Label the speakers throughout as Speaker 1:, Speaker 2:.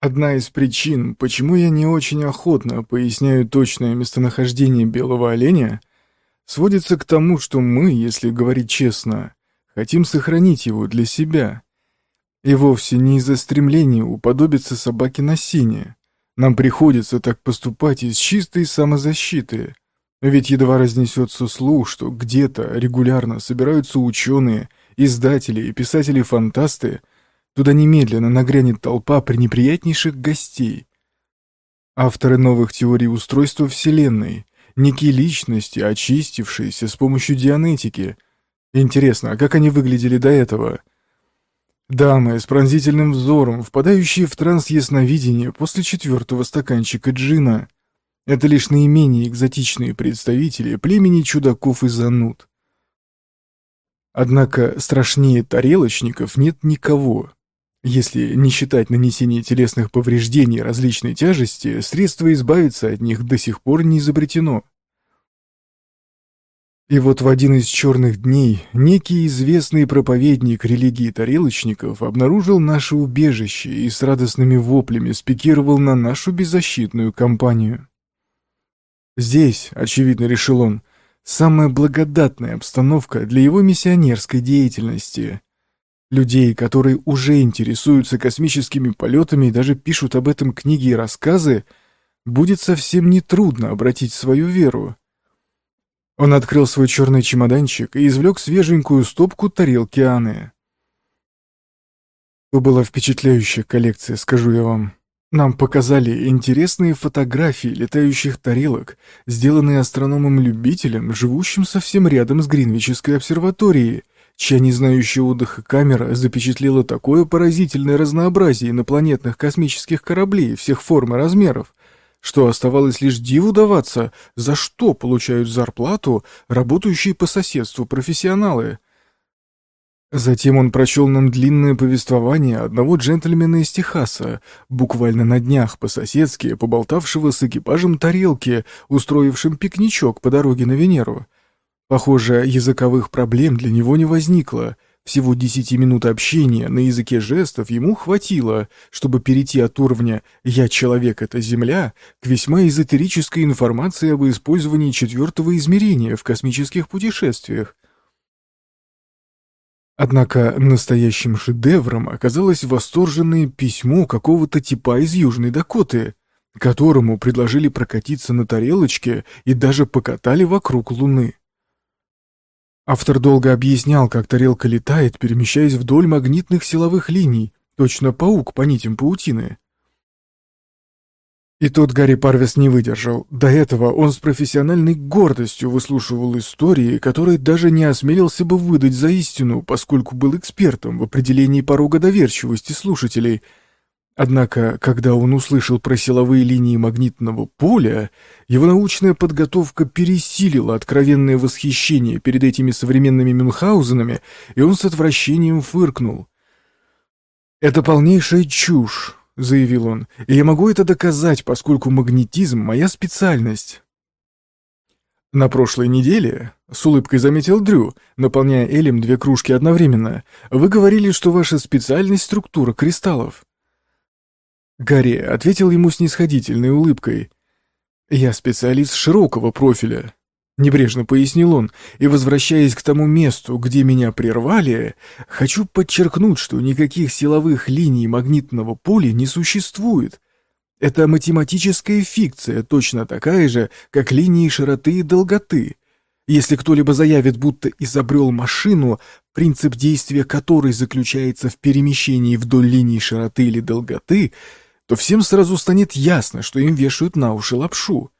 Speaker 1: Одна из причин, почему я не очень охотно поясняю точное местонахождение белого оленя, сводится к тому, что мы, если говорить честно, хотим сохранить его для себя. И вовсе не из-за стремления уподобиться собаке на сине. Нам приходится так поступать из чистой самозащиты. Ведь едва разнесется слух, что где-то регулярно собираются ученые, издатели и писатели-фантасты, Туда немедленно нагрянет толпа пренеприятнейших гостей. Авторы новых теорий устройства Вселенной, некие личности, очистившиеся с помощью дианетики. Интересно, а как они выглядели до этого? Дамы с пронзительным взором, впадающие в транс ясновидения после четвертого стаканчика джина. Это лишь наименее экзотичные представители племени чудаков и зануд. Однако страшнее тарелочников нет никого. Если не считать нанесение телесных повреждений различной тяжести, средство избавиться от них до сих пор не изобретено. И вот в один из черных дней некий известный проповедник религии тарелочников обнаружил наше убежище и с радостными воплями спикировал на нашу беззащитную компанию. Здесь, очевидно, решил он, самая благодатная обстановка для его миссионерской деятельности – Людей, которые уже интересуются космическими полетами и даже пишут об этом книги и рассказы, будет совсем нетрудно обратить свою веру. Он открыл свой черный чемоданчик и извлек свеженькую стопку тарелки Анны. То была впечатляющая коллекция, скажу я вам. Нам показали интересные фотографии летающих тарелок, сделанные астрономом-любителем, живущим совсем рядом с Гринвичской обсерваторией, чья не знающая отдыха камера запечатлела такое поразительное разнообразие инопланетных космических кораблей всех форм и размеров, что оставалось лишь диву даваться, за что получают зарплату работающие по соседству профессионалы. Затем он прочел нам длинное повествование одного джентльмена из Техаса, буквально на днях по-соседски поболтавшего с экипажем тарелки, устроившим пикничок по дороге на Венеру. Похоже, языковых проблем для него не возникло. Всего десяти минут общения на языке жестов ему хватило, чтобы перейти от уровня «я человек, это Земля» к весьма эзотерической информации об использовании четвертого измерения в космических путешествиях. Однако настоящим шедевром оказалось восторженное письмо какого-то типа из Южной Дакоты, которому предложили прокатиться на тарелочке и даже покатали вокруг Луны. Автор долго объяснял, как тарелка летает, перемещаясь вдоль магнитных силовых линий, точно паук по нитям паутины. И тут Гарри Парвес не выдержал. До этого он с профессиональной гордостью выслушивал истории, которые даже не осмелился бы выдать за истину, поскольку был экспертом в определении порога доверчивости слушателей — Однако, когда он услышал про силовые линии магнитного поля, его научная подготовка пересилила откровенное восхищение перед этими современными Мюнхгаузенами, и он с отвращением фыркнул. «Это полнейшая чушь», — заявил он, — «и я могу это доказать, поскольку магнетизм — моя специальность». На прошлой неделе, с улыбкой заметил Дрю, наполняя Элем две кружки одновременно, вы говорили, что ваша специальность — структура кристаллов. Гарри ответил ему снисходительной улыбкой. «Я специалист широкого профиля», — небрежно пояснил он, «и, возвращаясь к тому месту, где меня прервали, хочу подчеркнуть, что никаких силовых линий магнитного поля не существует. Это математическая фикция, точно такая же, как линии широты и долготы. Если кто-либо заявит, будто изобрел машину, принцип действия которой заключается в перемещении вдоль линии широты или долготы — то всем сразу станет ясно, что им вешают на уши лапшу.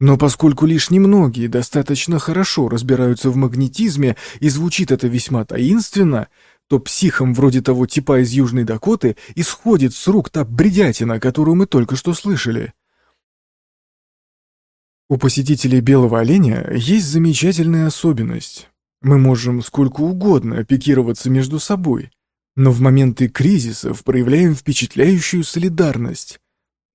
Speaker 1: Но поскольку лишь немногие достаточно хорошо разбираются в магнетизме и звучит это весьма таинственно, то психам вроде того типа из Южной Дакоты исходит с рук та бредятина, которую мы только что слышали. У посетителей белого оленя есть замечательная особенность. Мы можем сколько угодно пикироваться между собой, но в моменты кризисов проявляем впечатляющую солидарность.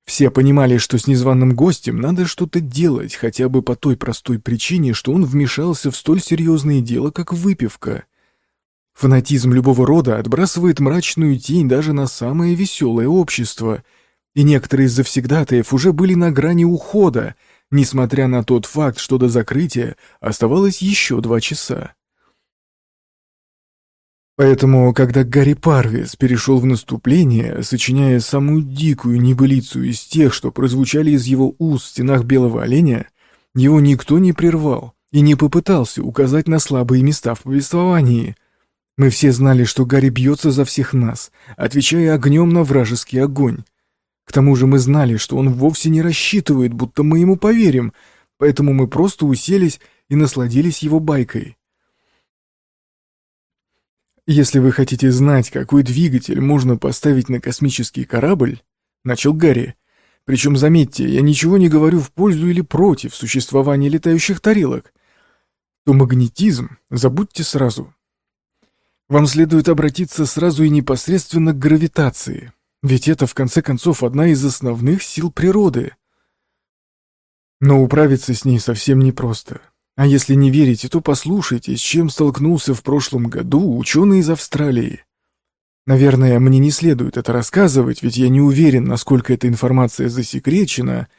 Speaker 1: Все понимали, что с незваным гостем надо что-то делать, хотя бы по той простой причине, что он вмешался в столь серьезное дело, как выпивка. Фанатизм любого рода отбрасывает мрачную тень даже на самое веселое общество, и некоторые из завсегдатаев уже были на грани ухода, несмотря на тот факт, что до закрытия оставалось еще два часа. Поэтому, когда Гарри Парвис перешел в наступление, сочиняя самую дикую небылицу из тех, что прозвучали из его уст в стенах Белого Оленя, его никто не прервал и не попытался указать на слабые места в повествовании, мы все знали, что Гарри бьется за всех нас, отвечая огнем на вражеский огонь. К тому же мы знали, что он вовсе не рассчитывает, будто мы ему поверим, поэтому мы просто уселись и насладились его байкой. «Если вы хотите знать, какой двигатель можно поставить на космический корабль», — начал Гарри, причем, заметьте, я ничего не говорю в пользу или против существования летающих тарелок, то магнетизм забудьте сразу. Вам следует обратиться сразу и непосредственно к гравитации, ведь это, в конце концов, одна из основных сил природы. Но управиться с ней совсем непросто. А если не верите, то послушайте, с чем столкнулся в прошлом году ученый из Австралии. Наверное, мне не следует это рассказывать, ведь я не уверен, насколько эта информация засекречена,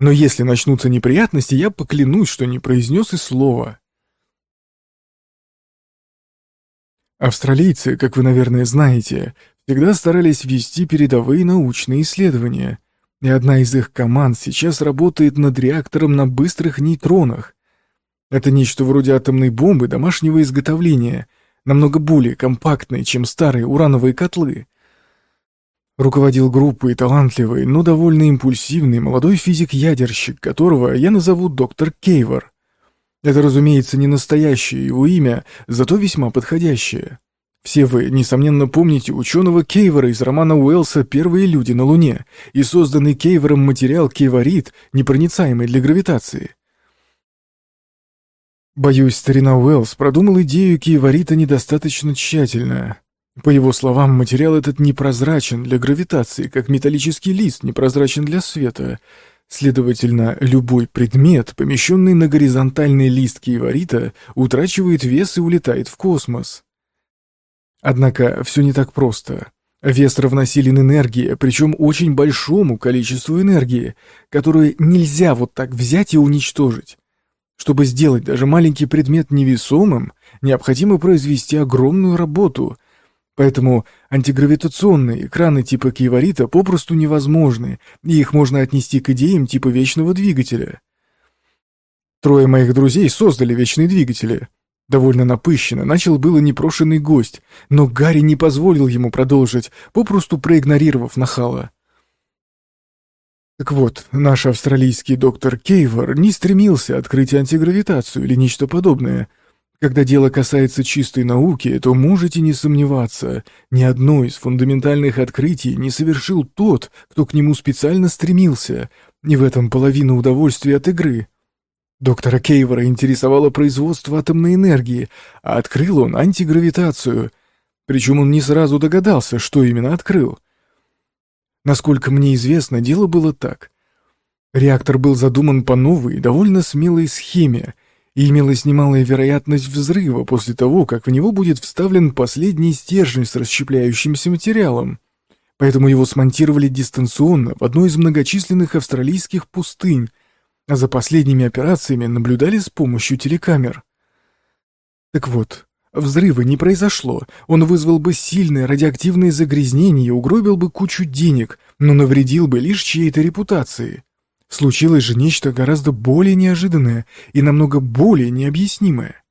Speaker 1: но если начнутся неприятности, я поклянусь, что не произнес и слова. Австралийцы, как вы, наверное, знаете, всегда старались вести передовые научные исследования, и одна из их команд сейчас работает над реактором на быстрых нейтронах. Это нечто вроде атомной бомбы домашнего изготовления, намного более компактной, чем старые урановые котлы. Руководил группой талантливый, но довольно импульсивный молодой физик-ядерщик, которого я назову доктор Кейвор. Это, разумеется, не настоящее его имя, зато весьма подходящее. Все вы, несомненно, помните ученого Кейвора из романа Уэллса «Первые люди на Луне» и созданный Кейвором материал кейворит, непроницаемый для гравитации. Боюсь, старина Уэллс продумал идею кейворита недостаточно тщательно. По его словам, материал этот непрозрачен для гравитации, как металлический лист непрозрачен для света — Следовательно, любой предмет, помещенный на горизонтальный лист киеварита, утрачивает вес и улетает в космос. Однако все не так просто. Вес равносилен энергии, причем очень большому количеству энергии, которую нельзя вот так взять и уничтожить. Чтобы сделать даже маленький предмет невесомым, необходимо произвести огромную работу, Поэтому антигравитационные экраны типа киеварита попросту невозможны, и их можно отнести к идеям типа вечного двигателя. Трое моих друзей создали вечные двигатели. Довольно напыщенно начал было непрошенный гость, но Гарри не позволил ему продолжить, попросту проигнорировав нахала. Так вот, наш австралийский доктор Кейвор не стремился открыть антигравитацию или нечто подобное — когда дело касается чистой науки, то можете не сомневаться, ни одно из фундаментальных открытий не совершил тот, кто к нему специально стремился, и в этом половина удовольствия от игры. Доктора Кейвора интересовало производство атомной энергии, а открыл он антигравитацию. Причем он не сразу догадался, что именно открыл. Насколько мне известно, дело было так. Реактор был задуман по новой, довольно смелой схеме — и имелась немалая вероятность взрыва после того, как в него будет вставлен последний стержень с расщепляющимся материалом. Поэтому его смонтировали дистанционно в одной из многочисленных австралийских пустынь, а за последними операциями наблюдали с помощью телекамер. Так вот, взрыва не произошло, он вызвал бы сильное радиоактивное загрязнение и угробил бы кучу денег, но навредил бы лишь чьей-то репутации. Случилось же нечто гораздо более неожиданное и намного более необъяснимое.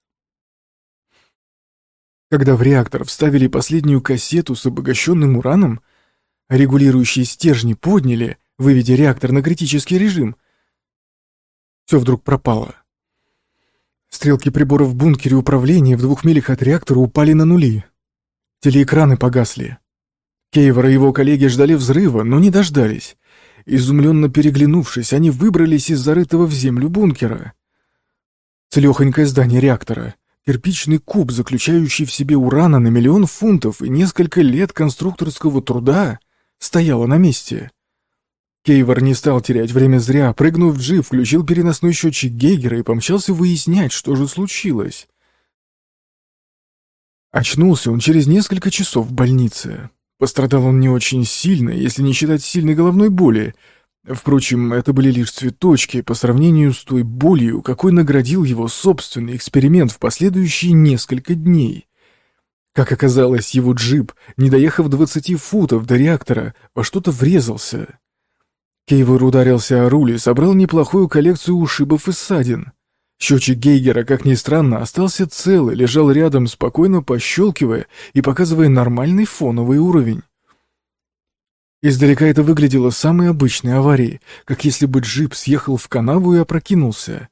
Speaker 1: Когда в реактор вставили последнюю кассету с обогащенным ураном, регулирующие стержни подняли, выведя реактор на критический режим, все вдруг пропало. Стрелки приборов в бункере управления в двух милях от реактора упали на нули. Телеэкраны погасли. Кейвор и его коллеги ждали взрыва, но не дождались. Изумленно переглянувшись, они выбрались из зарытого в землю бункера. Целехонькое здание реактора, кирпичный куб, заключающий в себе урана на миллион фунтов и несколько лет конструкторского труда, стояло на месте. Кейвор не стал терять время зря, прыгнув в джип, включил переносной счетчик Гейгера и помчался выяснять, что же случилось. Очнулся он через несколько часов в больнице. Пострадал он не очень сильно, если не считать сильной головной боли. Впрочем, это были лишь цветочки по сравнению с той болью, какой наградил его собственный эксперимент в последующие несколько дней. Как оказалось, его джип, не доехав 20 футов до реактора, во что-то врезался. Кейвор ударился о руль и собрал неплохую коллекцию ушибов и ссадин. Счетчик Гейгера, как ни странно, остался цел и лежал рядом, спокойно пощелкивая и показывая нормальный фоновый уровень. Издалека это выглядело самой обычной аварией, как если бы джип съехал в канаву и опрокинулся.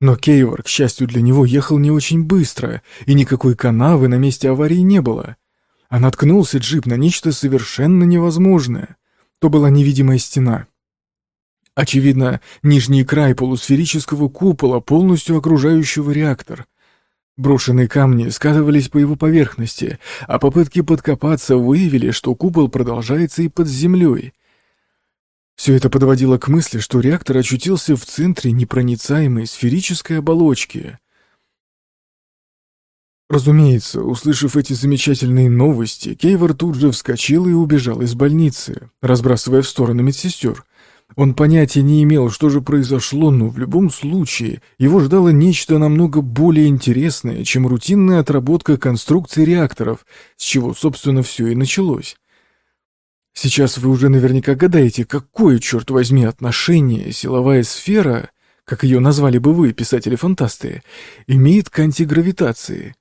Speaker 1: Но Кейвор, к счастью для него, ехал не очень быстро, и никакой канавы на месте аварии не было. А наткнулся джип на нечто совершенно невозможное. То была невидимая стена. Очевидно, нижний край полусферического купола, полностью окружающего реактор. Брошенные камни скатывались по его поверхности, а попытки подкопаться выявили, что купол продолжается и под землей. Все это подводило к мысли, что реактор очутился в центре непроницаемой сферической оболочки. Разумеется, услышав эти замечательные новости, Кейвор тут же вскочил и убежал из больницы, разбрасывая в стороны медсестер. Он понятия не имел, что же произошло, но в любом случае его ждало нечто намного более интересное, чем рутинная отработка конструкции реакторов, с чего, собственно, все и началось. Сейчас вы уже наверняка гадаете, какое, черт возьми, отношение силовая сфера, как ее назвали бы вы, писатели-фантасты, имеет к антигравитации.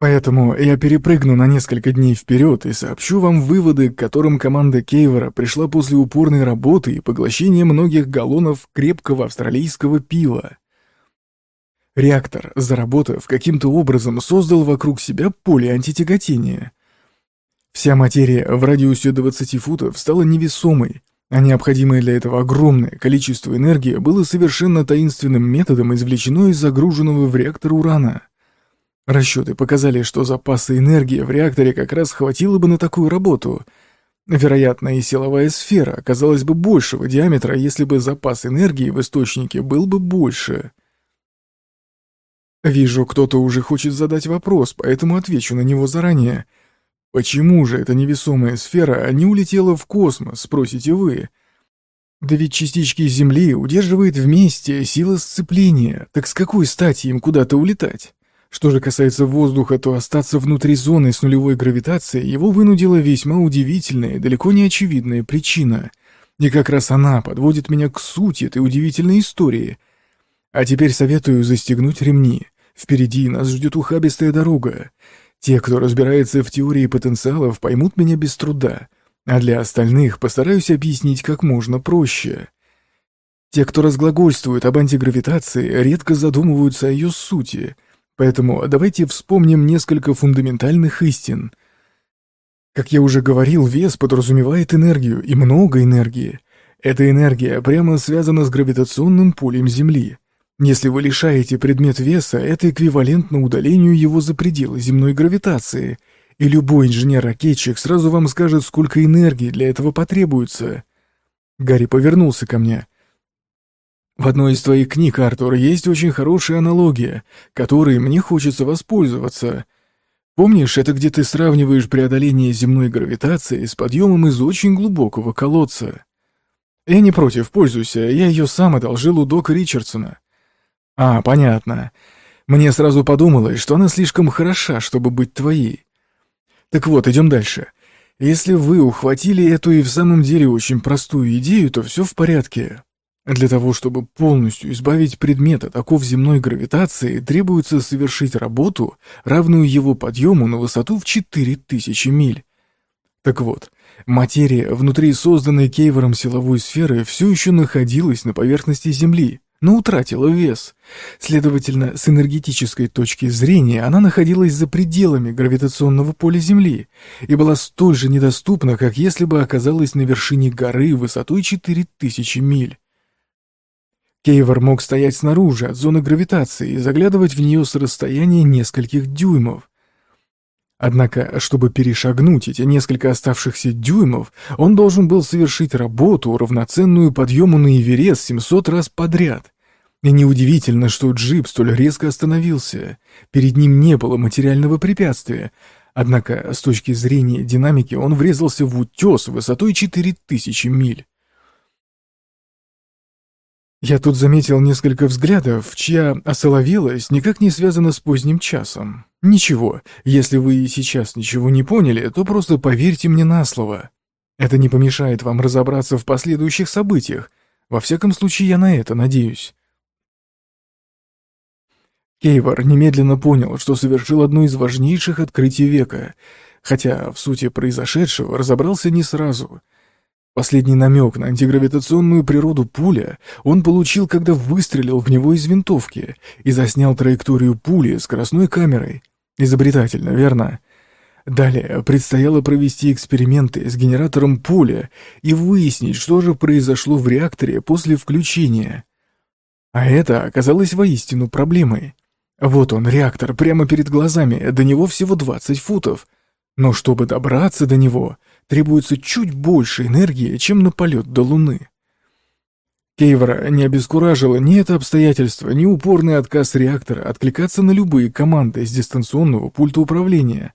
Speaker 1: Поэтому я перепрыгну на несколько дней вперед и сообщу вам выводы, к которым команда Кейвора пришла после упорной работы и поглощения многих галлонов крепкого австралийского пива. Реактор, заработав, каким-то образом создал вокруг себя поле антитяготения. Вся материя в радиусе 20 футов стала невесомой, а необходимое для этого огромное количество энергии было совершенно таинственным методом извлечено из загруженного в реактор урана. Расчеты показали, что запаса энергии в реакторе как раз хватило бы на такую работу. Вероятно, и силовая сфера оказалась бы большего диаметра, если бы запас энергии в источнике был бы больше. Вижу, кто-то уже хочет задать вопрос, поэтому отвечу на него заранее. Почему же эта невесомая сфера не улетела в космос, спросите вы? Да ведь частички Земли удерживает вместе сила сцепления, так с какой стати им куда-то улетать? Что же касается воздуха, то остаться внутри зоны с нулевой гравитацией его вынудила весьма удивительная далеко не очевидная причина. И как раз она подводит меня к сути этой удивительной истории. А теперь советую застегнуть ремни. Впереди нас ждет ухабистая дорога. Те, кто разбирается в теории потенциалов, поймут меня без труда, а для остальных постараюсь объяснить как можно проще. Те, кто разглагольствует об антигравитации, редко задумываются о ее сути — Поэтому давайте вспомним несколько фундаментальных истин. Как я уже говорил, вес подразумевает энергию, и много энергии. Эта энергия прямо связана с гравитационным полем Земли. Если вы лишаете предмет веса, это эквивалентно удалению его за пределы земной гравитации, и любой инженер-ракетчик сразу вам скажет, сколько энергии для этого потребуется. Гарри повернулся ко мне. В одной из твоих книг, Артур, есть очень хорошая аналогия, которой мне хочется воспользоваться. Помнишь, это где ты сравниваешь преодоление земной гравитации с подъемом из очень глубокого колодца? Я не против, пользуйся, я ее сам одолжил у Дока Ричардсона. А, понятно. Мне сразу подумалось, что она слишком хороша, чтобы быть твоей. Так вот, идем дальше. Если вы ухватили эту и в самом деле очень простую идею, то все в порядке. Для того, чтобы полностью избавить предмет от оков земной гравитации, требуется совершить работу, равную его подъему на высоту в 4000 миль. Так вот, материя внутри созданной Кейвором силовой сферы все еще находилась на поверхности Земли, но утратила вес. Следовательно, с энергетической точки зрения она находилась за пределами гравитационного поля Земли и была столь же недоступна, как если бы оказалась на вершине горы высотой 4000 миль. Кейвор мог стоять снаружи от зоны гравитации и заглядывать в нее с расстояния нескольких дюймов. Однако, чтобы перешагнуть эти несколько оставшихся дюймов, он должен был совершить работу, равноценную подъему на Эверест 700 раз подряд. И неудивительно, что джип столь резко остановился. Перед ним не было материального препятствия. Однако, с точки зрения динамики, он врезался в утес высотой 4000 миль. Я тут заметил несколько взглядов, чья осоловелость никак не связана с поздним часом. Ничего, если вы сейчас ничего не поняли, то просто поверьте мне на слово. Это не помешает вам разобраться в последующих событиях. Во всяком случае, я на это надеюсь. Кейвор немедленно понял, что совершил одно из важнейших открытий века, хотя в сути произошедшего разобрался не сразу. Последний намек на антигравитационную природу пуля он получил, когда выстрелил в него из винтовки и заснял траекторию пули скоростной камерой. Изобретательно, верно? Далее предстояло провести эксперименты с генератором поля и выяснить, что же произошло в реакторе после включения. А это оказалось воистину проблемой. Вот он, реактор, прямо перед глазами, до него всего 20 футов. Но чтобы добраться до него, требуется чуть больше энергии, чем на полет до Луны. Кейвора не обескуражило ни это обстоятельство, ни упорный отказ реактора откликаться на любые команды с дистанционного пульта управления.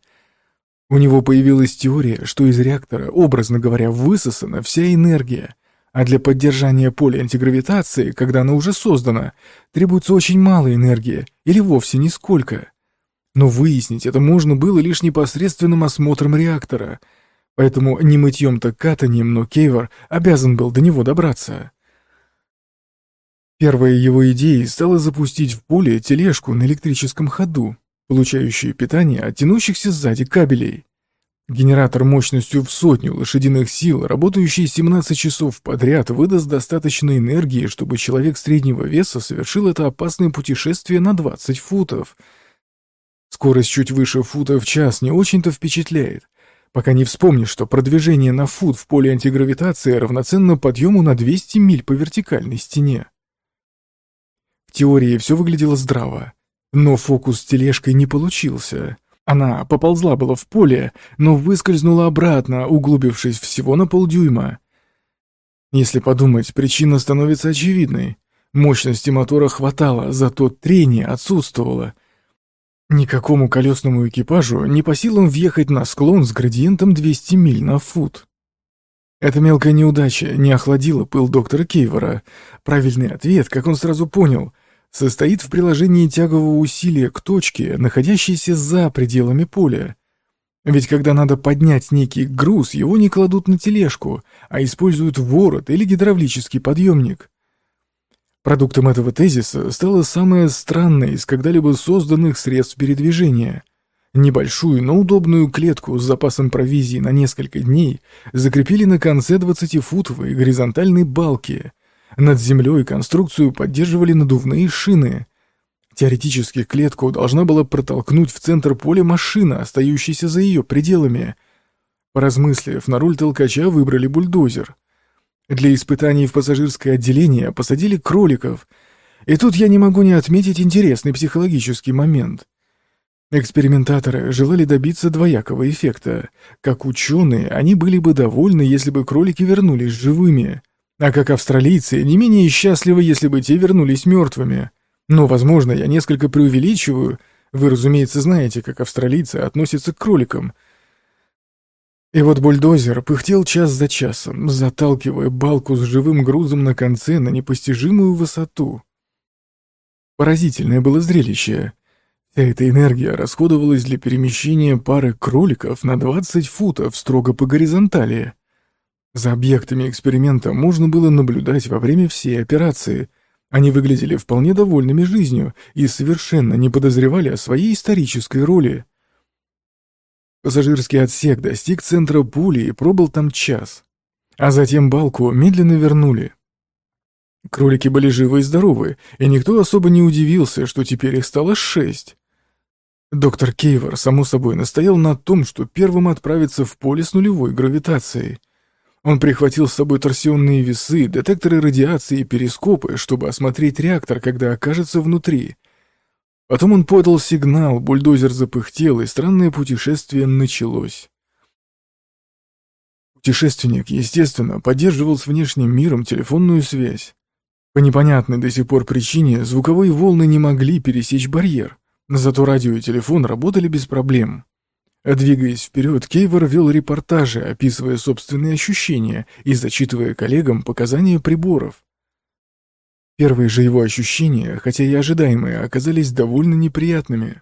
Speaker 1: У него появилась теория, что из реактора, образно говоря, высосана вся энергия, а для поддержания поля антигравитации, когда оно уже создано, требуется очень мало энергии или вовсе нисколько. Но выяснить это можно было лишь непосредственным осмотром реактора, поэтому не мытьем так катанием, но Кейвор обязан был до него добраться. Первой его идеей стало запустить в поле тележку на электрическом ходу, получающую питание от тянущихся сзади кабелей. Генератор мощностью в сотню лошадиных сил, работающий 17 часов подряд, выдаст достаточно энергии, чтобы человек среднего веса совершил это опасное путешествие на 20 футов. Скорость чуть выше фута в час не очень-то впечатляет, пока не вспомнишь, что продвижение на фут в поле антигравитации равноценно подъему на 200 миль по вертикальной стене. В теории все выглядело здраво, но фокус с тележкой не получился. Она поползла было в поле, но выскользнула обратно, углубившись всего на полдюйма. Если подумать, причина становится очевидной. Мощности мотора хватало, зато трение отсутствовало. Никакому колесному экипажу не по силам въехать на склон с градиентом 200 миль на фут. Эта мелкая неудача не охладила пыл доктора Кейвора. Правильный ответ, как он сразу понял — состоит в приложении тягового усилия к точке, находящейся за пределами поля. Ведь когда надо поднять некий груз, его не кладут на тележку, а используют ворот или гидравлический подъемник. Продуктом этого тезиса стало самое странное из когда-либо созданных средств передвижения. Небольшую, но удобную клетку с запасом провизии на несколько дней закрепили на конце 20-футовой горизонтальной балки – над землей конструкцию поддерживали надувные шины. Теоретически клетку должна была протолкнуть в центр поля машина, остающаяся за ее пределами. Поразмыслив, на роль толкача выбрали бульдозер. Для испытаний в пассажирское отделение посадили кроликов. И тут я не могу не отметить интересный психологический момент. Экспериментаторы желали добиться двоякого эффекта. Как ученые, они были бы довольны, если бы кролики вернулись живыми — а как австралийцы, не менее счастливы, если бы те вернулись мертвыми. Но, возможно, я несколько преувеличиваю. Вы, разумеется, знаете, как австралийцы относятся к кроликам. И вот бульдозер пыхтел час за часом, заталкивая балку с живым грузом на конце на непостижимую высоту. Поразительное было зрелище. Вся эта энергия расходовалась для перемещения пары кроликов на 20 футов строго по горизонтали. За объектами эксперимента можно было наблюдать во время всей операции. Они выглядели вполне довольными жизнью и совершенно не подозревали о своей исторической роли. Пассажирский отсек достиг центра пули и пробыл там час. А затем балку медленно вернули. Кролики были живы и здоровы, и никто особо не удивился, что теперь их стало шесть. Доктор Кейвор, само собой, настоял на том, что первым отправится в поле с нулевой гравитацией — он прихватил с собой торсионные весы, детекторы радиации и перископы, чтобы осмотреть реактор, когда окажется внутри. Потом он подал сигнал, бульдозер запыхтел, и странное путешествие началось. Путешественник, естественно, поддерживал с внешним миром телефонную связь. По непонятной до сих пор причине звуковые волны не могли пересечь барьер, зато радио и телефон работали без проблем. Двигаясь вперед, Кейвор вел репортажи, описывая собственные ощущения и зачитывая коллегам показания приборов. Первые же его ощущения, хотя и ожидаемые, оказались довольно неприятными.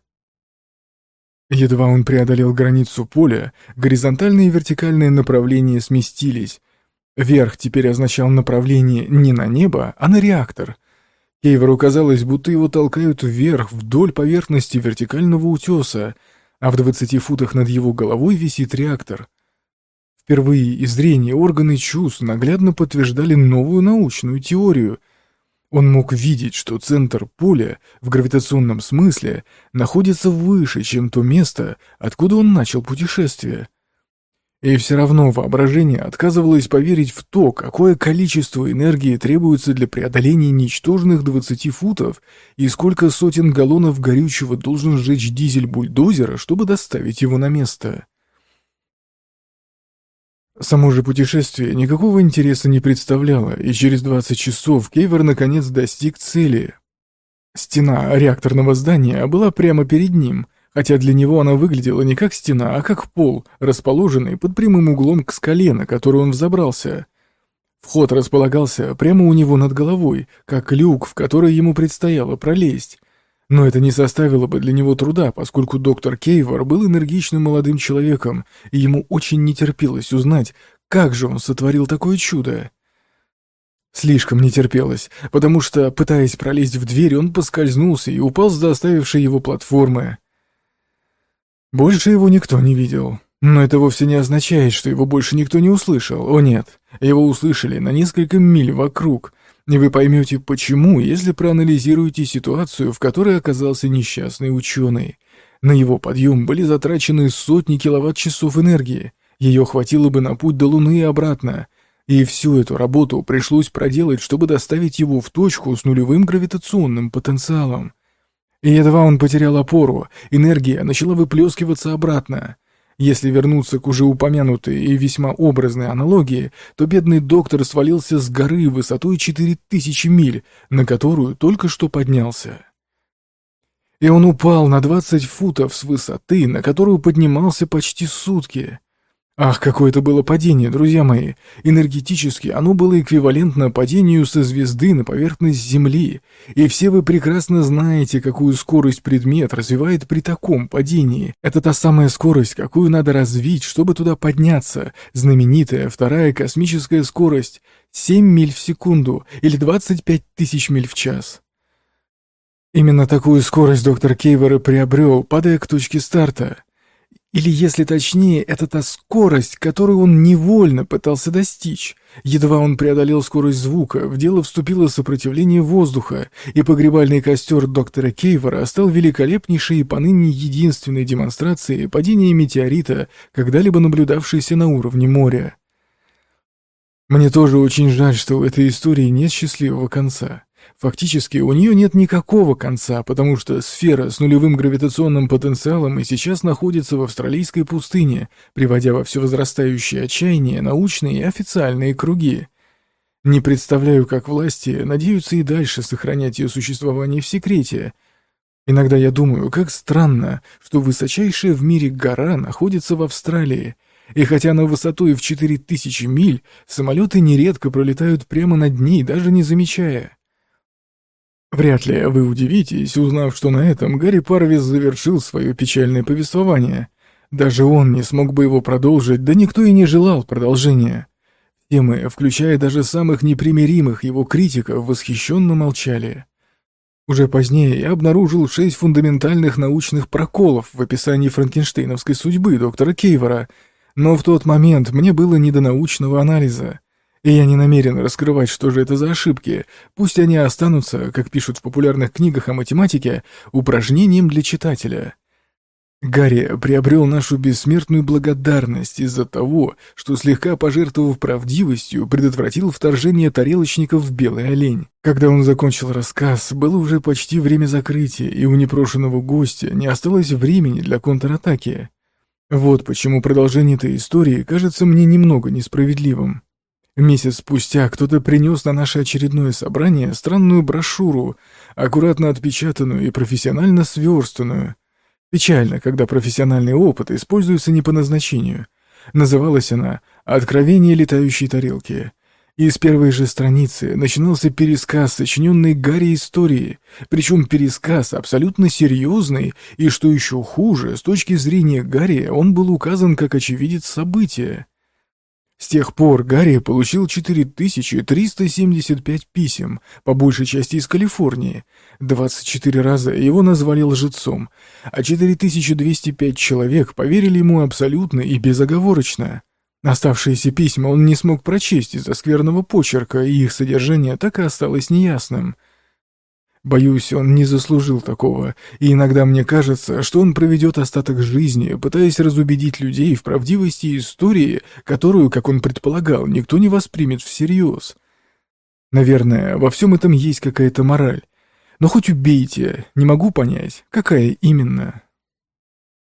Speaker 1: Едва он преодолел границу поля, горизонтальные и вертикальные направления сместились. Верх теперь означал направление не на небо, а на реактор. Кейвору казалось, будто его толкают вверх вдоль поверхности вертикального утеса, а в 20 футах над его головой висит реактор. Впервые и зрение, органы чувств наглядно подтверждали новую научную теорию. Он мог видеть, что центр поля в гравитационном смысле находится выше, чем то место, откуда он начал путешествие. И все равно воображение отказывалось поверить в то, какое количество энергии требуется для преодоления ничтожных 20 футов и сколько сотен галлонов горючего должен сжечь дизель бульдозера, чтобы доставить его на место. Само же путешествие никакого интереса не представляло, и через 20 часов Кейвер наконец достиг цели. Стена реакторного здания была прямо перед ним, хотя для него она выглядела не как стена, а как пол, расположенный под прямым углом к скале, на которую он взобрался. Вход располагался прямо у него над головой, как люк, в который ему предстояло пролезть. Но это не составило бы для него труда, поскольку доктор Кейвор был энергичным молодым человеком, и ему очень не терпелось узнать, как же он сотворил такое чудо. Слишком не терпелось, потому что, пытаясь пролезть в дверь, он поскользнулся и упал с доставившей его платформы. Больше его никто не видел. Но это вовсе не означает, что его больше никто не услышал. О нет, его услышали на несколько миль вокруг. И вы поймете, почему, если проанализируете ситуацию, в которой оказался несчастный ученый. На его подъем были затрачены сотни киловатт-часов энергии. Ее хватило бы на путь до Луны и обратно. И всю эту работу пришлось проделать, чтобы доставить его в точку с нулевым гравитационным потенциалом. И едва он потерял опору, энергия начала выплескиваться обратно. Если вернуться к уже упомянутой и весьма образной аналогии, то бедный доктор свалился с горы высотой 4000 миль, на которую только что поднялся. И он упал на 20 футов с высоты, на которую поднимался почти сутки. Ах, какое это было падение, друзья мои! Энергетически оно было эквивалентно падению со звезды на поверхность Земли, и все вы прекрасно знаете, какую скорость предмет развивает при таком падении. Это та самая скорость, какую надо развить, чтобы туда подняться, знаменитая вторая космическая скорость — 7 миль в секунду или 25 тысяч миль в час. Именно такую скорость доктор Кейвер и приобрел, падая к точке старта. Или, если точнее, это та скорость, которую он невольно пытался достичь. Едва он преодолел скорость звука, в дело вступило сопротивление воздуха, и погребальный костер доктора Кейвора стал великолепнейшей и поныне единственной демонстрацией падения метеорита, когда-либо наблюдавшейся на уровне моря. Мне тоже очень жаль, что у этой истории нет счастливого конца. Фактически у нее нет никакого конца, потому что сфера с нулевым гравитационным потенциалом и сейчас находится в австралийской пустыне, приводя во все возрастающее отчаяние научные и официальные круги. Не представляю, как власти надеются и дальше сохранять ее существование в секрете. Иногда я думаю, как странно, что высочайшая в мире гора находится в Австралии, и хотя на высотой в 4000 миль, самолеты нередко пролетают прямо над ней, даже не замечая. Вряд ли вы удивитесь, узнав, что на этом Гарри Парвис завершил свое печальное повествование. Даже он не смог бы его продолжить, да никто и не желал продолжения. Все мы, включая даже самых непримиримых его критиков, восхищенно молчали. Уже позднее я обнаружил шесть фундаментальных научных проколов в описании франкенштейновской судьбы доктора Кейвора, но в тот момент мне было не до научного анализа. И я не намерен раскрывать, что же это за ошибки. Пусть они останутся, как пишут в популярных книгах о математике, упражнением для читателя. Гарри приобрел нашу бессмертную благодарность из-за того, что слегка пожертвовав правдивостью, предотвратил вторжение тарелочников в Белый олень. Когда он закончил рассказ, было уже почти время закрытия, и у непрошенного гостя не осталось времени для контратаки. Вот почему продолжение этой истории кажется мне немного несправедливым. Месяц спустя кто-то принес на наше очередное собрание странную брошюру, аккуратно отпечатанную и профессионально сверстанную. Печально, когда профессиональный опыт используется не по назначению. Называлась она «Откровение летающей тарелки». И с первой же страницы начинался пересказ, сочиненный Гарри истории, причем пересказ абсолютно серьезный, и, что еще хуже, с точки зрения Гарри, он был указан как очевидец события. С тех пор Гарри получил 4375 писем, по большей части из Калифорнии. 24 раза его назвали лжецом, а 4205 человек поверили ему абсолютно и безоговорочно. Оставшиеся письма он не смог прочесть из-за скверного почерка, и их содержание так и осталось неясным. Боюсь, он не заслужил такого, и иногда мне кажется, что он проведет остаток жизни, пытаясь разубедить людей в правдивости истории, которую, как он предполагал, никто не воспримет всерьез. Наверное, во всем этом есть какая-то мораль. Но хоть убейте, не могу понять, какая именно.